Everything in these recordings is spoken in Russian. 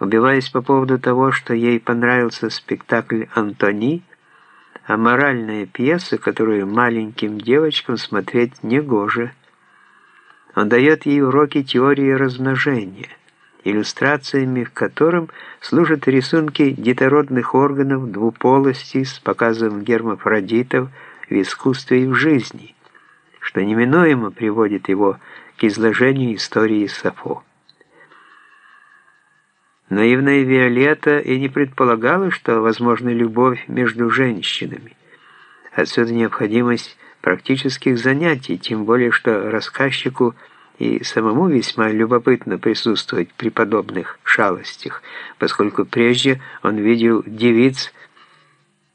убиваясь по поводу того, что ей понравился спектакль «Антони», а моральная пьеса, которую маленьким девочкам смотреть негоже. Он дает ей уроки теории размножения, иллюстрациями к которым служат рисунки детородных органов двуполости с показом гермафродитов в искусстве и в жизни, что неминуемо приводит его к изложению истории Сафо. Наивная Виолетта и не предполагала, что возможна любовь между женщинами. Отсюда необходимость практических занятий, тем более что рассказчику и самому весьма любопытно присутствовать при подобных шалостях, поскольку прежде он видел девиц,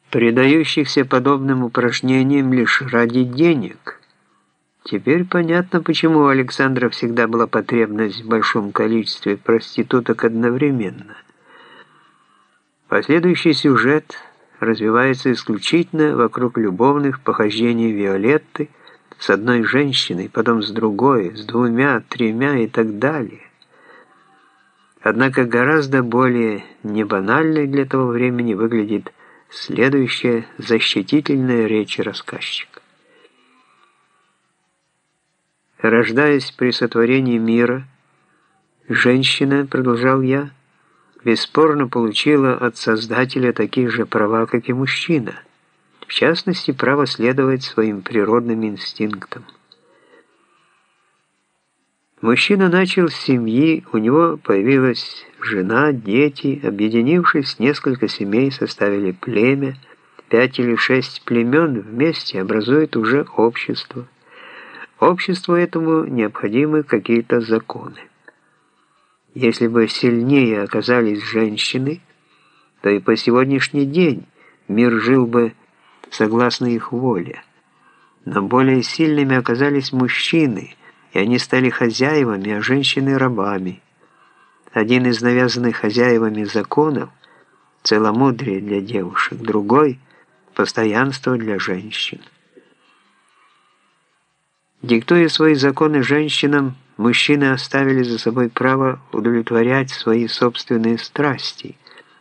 предающихся подобным упражнениям лишь ради денег – Теперь понятно, почему у Александра всегда была потребность в большом количестве проституток одновременно. Последующий сюжет развивается исключительно вокруг любовных похождений Виолетты с одной женщиной, потом с другой, с двумя, тремя и так далее. Однако гораздо более небанальной для того времени выглядит следующая защитительная речь рассказчика. Рождаясь при сотворении мира, женщина, продолжал я, бесспорно получила от Создателя такие же права, как и мужчина, в частности, право следовать своим природным инстинктам. Мужчина начал с семьи, у него появилась жена, дети, объединившись, несколько семей составили племя, пять или шесть племен вместе образуют уже общество – Обществу этому необходимы какие-то законы. Если бы сильнее оказались женщины, то и по сегодняшний день мир жил бы согласно их воле. Но более сильными оказались мужчины, и они стали хозяевами, а женщины – рабами. Один из навязанных хозяевами законов – целомудрие для девушек, другой – постоянство для женщин. Диктуя свои законы женщинам, мужчины оставили за собой право удовлетворять свои собственные страсти,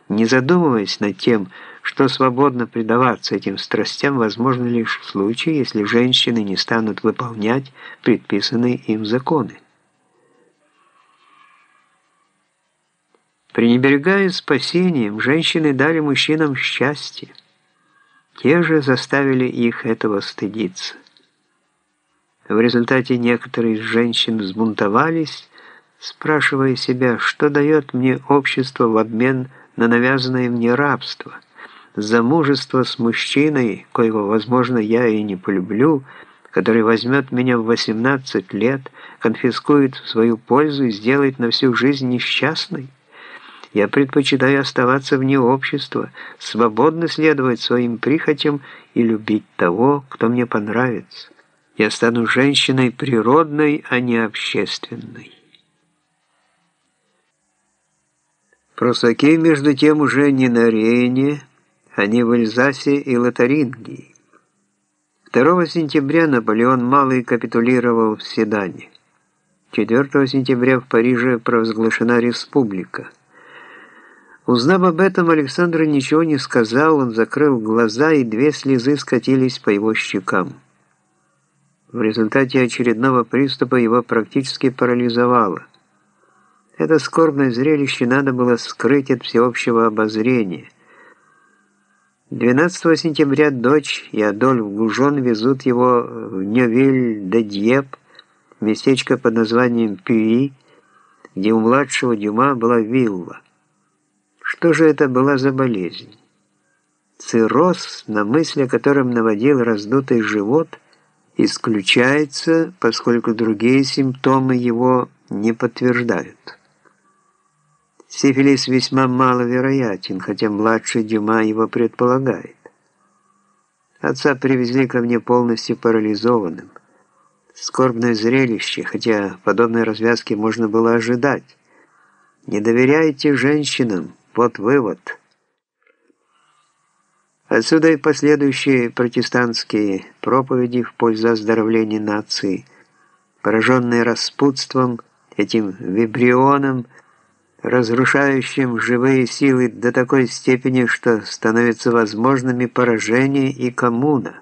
не задумываясь над тем, что свободно предаваться этим страстям возможно лишь в случае, если женщины не станут выполнять предписанные им законы. Пренебрегая спасением, женщины дали мужчинам счастье. Те же заставили их этого стыдиться. В результате некоторые из женщин взбунтовались, спрашивая себя, что дает мне общество в обмен на навязанное мне рабство, замужество с мужчиной, коего, возможно, я и не полюблю, который возьмет меня в 18 лет, конфискует в свою пользу и сделает на всю жизнь несчастной. Я предпочитаю оставаться вне общества, свободно следовать своим прихотям и любить того, кто мне понравится. Я стану женщиной природной, а не общественной. Прусаки, между тем, уже не на Рейне, не в Эльзасе и Лотарингии. 2 сентября Наполеон Малый капитулировал в Седане. 4 сентября в Париже провозглашена республика. Узнав об этом, Александр ничего не сказал, он закрыл глаза, и две слезы скатились по его щекам. В результате очередного приступа его практически парализовало. Это скорбное зрелище надо было скрыть от всеобщего обозрения. 12 сентября дочь и Адольф Гужон везут его в Нёвиль-де-Дьеп, местечко под названием Пюи, где у младшего Дюма была вилла. Что же это была за болезнь? Цирроз, на мысль о котором наводил раздутый живот – исключается, поскольку другие симптомы его не подтверждают. Сифилис весьма маловероятен, хотя младший Дюма его предполагает. Отца привезли ко мне полностью парализованным. Скорбное зрелище, хотя подобной развязки можно было ожидать. Не доверяйте женщинам, вот вывод – Отсюда и последующие протестантские проповеди в пользу оздоровления нации, пораженные распутством, этим вибрионом, разрушающим живые силы до такой степени, что становятся возможными поражение и коммуна.